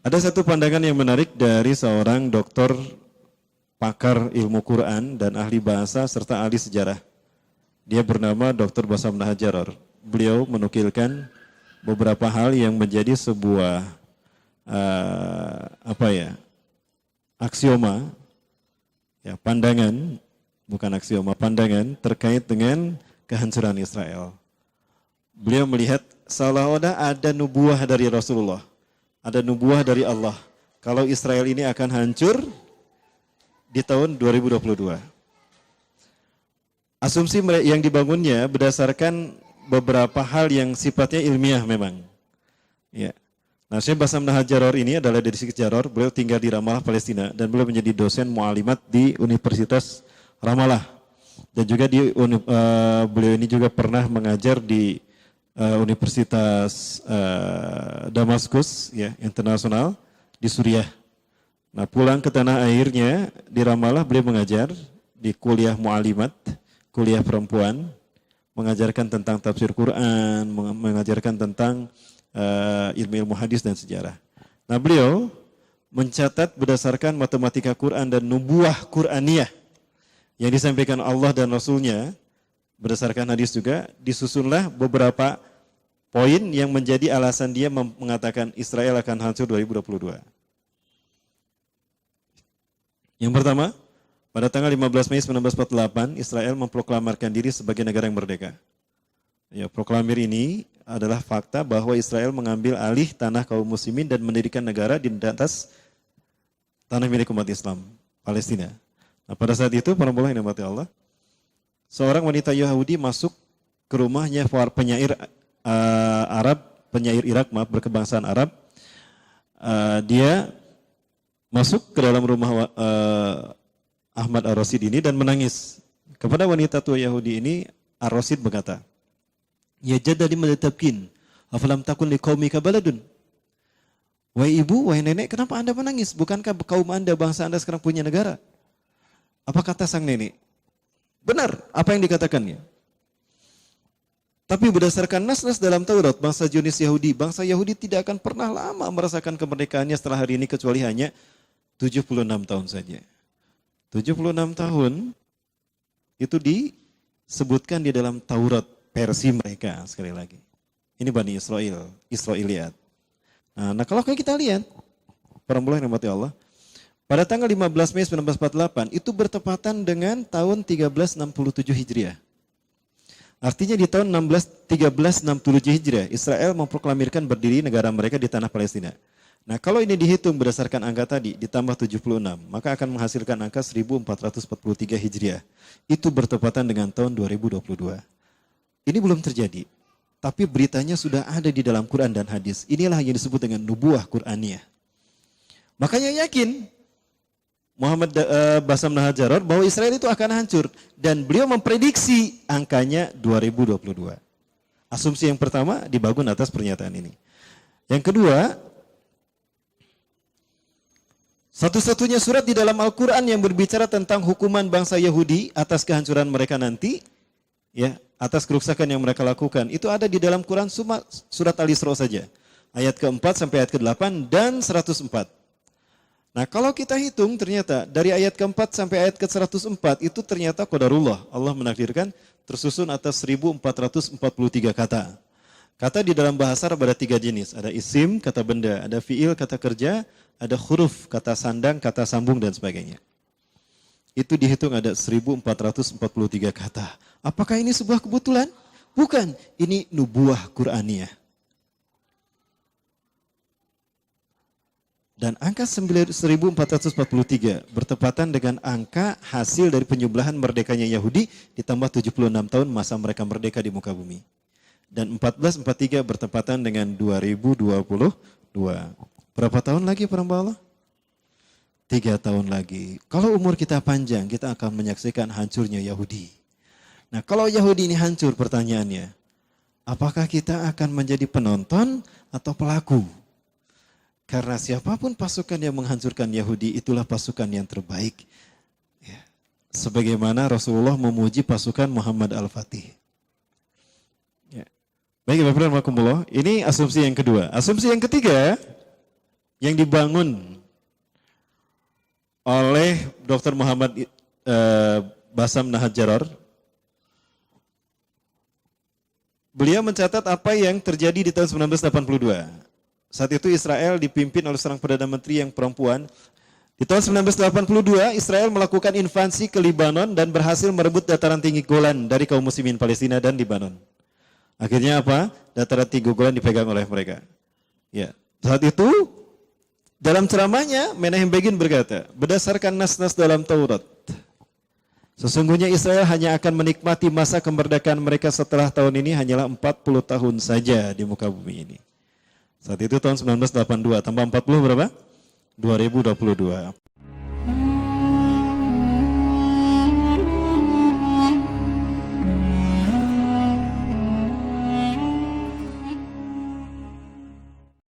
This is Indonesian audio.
Ada satu pandangan yang menarik dari seorang dokter pakar ilmu Quran dan ahli bahasa serta ahli sejarah. Dia bernama Dr. Basam Nahajaror. Beliau menukilkan beberapa hal yang menjadi sebuah uh, apa ya aksioma ya pandangan bukan aksioma pandangan terkait dengan kehancuran Israel. Beliau melihat seolah-olah ada nubuah dari Rasulullah ada nubuah dari Allah. Kalau Israel ini akan hancur di tahun 2022. Asumsi yang dibangunnya berdasarkan beberapa hal yang sifatnya ilmiah memang. Ya. Nah, Syekh Basam Nahajaror ini adalah dari Sikit Jaror, beliau tinggal di Ramallah, Palestina, dan beliau menjadi dosen mualimat di Universitas Ramallah. Dan juga di uh, beliau ini juga pernah mengajar di uh, Universitas uh, Damaskus ya internasional di Suriah. Nah pulang ke tanah airnya di Ramallah beliau mengajar di kuliah mualimat, kuliah perempuan, mengajarkan tentang tafsir Quran, mengajarkan tentang uh, ilmu-ilmu hadis dan sejarah. Nah beliau mencatat berdasarkan matematika Quran dan nubuah Quraniyah yang disampaikan Allah dan Rasulnya berdasarkan hadis juga disusunlah beberapa poin yang menjadi alasan dia mengatakan Israel akan hancur 2022. Yang pertama, pada tanggal 15 Mei 1948, Israel memproklamarkan diri sebagai negara yang merdeka. Ya, proklamir ini adalah fakta bahwa Israel mengambil alih tanah kaum muslimin dan mendirikan negara di atas tanah milik umat Islam, Palestina. Nah, pada saat itu, para yang Allah, seorang wanita Yahudi masuk ke rumahnya penyair uh, Arab, penyair Irak, maaf berkebangsaan Arab, uh, dia masuk ke dalam rumah uh, Ahmad Ar-Rasid ini dan menangis. Kepada wanita tua Yahudi ini, Ar-Rasid berkata, Ya jadali meletabkin, afalam takun li qaumika baladun. Wahai ibu, wahai nenek, kenapa anda menangis? Bukankah kaum anda, bangsa anda sekarang punya negara? Apa kata sang nenek? Benar, apa yang dikatakannya? Tapi berdasarkan nas-nas dalam Taurat, bangsa Zionis Yahudi, bangsa Yahudi tidak akan pernah lama merasakan kemerdekaannya setelah hari ini kecuali hanya 76 tahun saja. 76 tahun itu disebutkan di dalam Taurat versi mereka sekali lagi. Ini Bani Israel, Israeliat. Nah, nah kalau kita lihat, para yang mati Allah, pada tanggal 15 Mei 1948 itu bertepatan dengan tahun 1367 Hijriah. Artinya di tahun 16, 1367 Hijriah, Israel memproklamirkan berdiri negara mereka di tanah Palestina. Nah kalau ini dihitung berdasarkan angka tadi, ditambah 76, maka akan menghasilkan angka 1443 Hijriah. Itu bertepatan dengan tahun 2022. Ini belum terjadi, tapi beritanya sudah ada di dalam Quran dan hadis. Inilah yang disebut dengan nubuah Qur'aniyah. Makanya yakin Muhammad uh, Basam Nahajaror bahwa Israel itu akan hancur dan beliau memprediksi angkanya 2022. Asumsi yang pertama dibangun atas pernyataan ini. Yang kedua, satu-satunya surat di dalam Al-Quran yang berbicara tentang hukuman bangsa Yahudi atas kehancuran mereka nanti, ya atas kerusakan yang mereka lakukan, itu ada di dalam Quran surat Al-Isra saja. Ayat keempat sampai ayat ke-8 dan 104. Nah kalau kita hitung ternyata dari ayat keempat sampai ayat ke-104 itu ternyata kodarullah. Allah menakdirkan tersusun atas 1443 kata. Kata di dalam bahasa Arab ada tiga jenis. Ada isim, kata benda. Ada fiil, kata kerja. Ada huruf, kata sandang, kata sambung dan sebagainya. Itu dihitung ada 1443 kata. Apakah ini sebuah kebetulan? Bukan. Ini nubuah Qur'aniyah. Dan angka 1443 bertepatan dengan angka hasil dari penyembelahan merdekanya Yahudi ditambah 76 tahun masa mereka merdeka di muka bumi. Dan 1443 bertepatan dengan 2022. Berapa tahun lagi perambah Allah? Tiga tahun lagi. Kalau umur kita panjang, kita akan menyaksikan hancurnya Yahudi. Nah kalau Yahudi ini hancur pertanyaannya, apakah kita akan menjadi penonton atau pelaku? Karena siapa pun pasukan yang menghancurkan Yahudi itulah pasukan yang terbaik. Ya. Sebagaimana Rasulullah memuji pasukan Muhammad Al-Fatih. Ya. Baik Bapak Ibu ini asumsi yang kedua. Asumsi yang ketiga, yang dibangun oleh Dr. Muhammad eh, Basam Nahajaror. Beliau mencatat apa yang terjadi di tahun 1982. Saat itu Israel dipimpin oleh seorang Perdana Menteri yang perempuan. Di tahun 1982, Israel melakukan invasi ke Libanon dan berhasil merebut dataran tinggi Golan dari kaum muslimin Palestina dan Libanon. Akhirnya apa? Dataran tinggi Golan dipegang oleh mereka. Ya, saat itu dalam ceramahnya Menahem Begin berkata, berdasarkan nas-nas dalam Taurat, sesungguhnya Israel hanya akan menikmati masa kemerdekaan mereka setelah tahun ini hanyalah 40 tahun saja di muka bumi ini. Saat itu tahun 1982, tambah 40 berapa? 2022.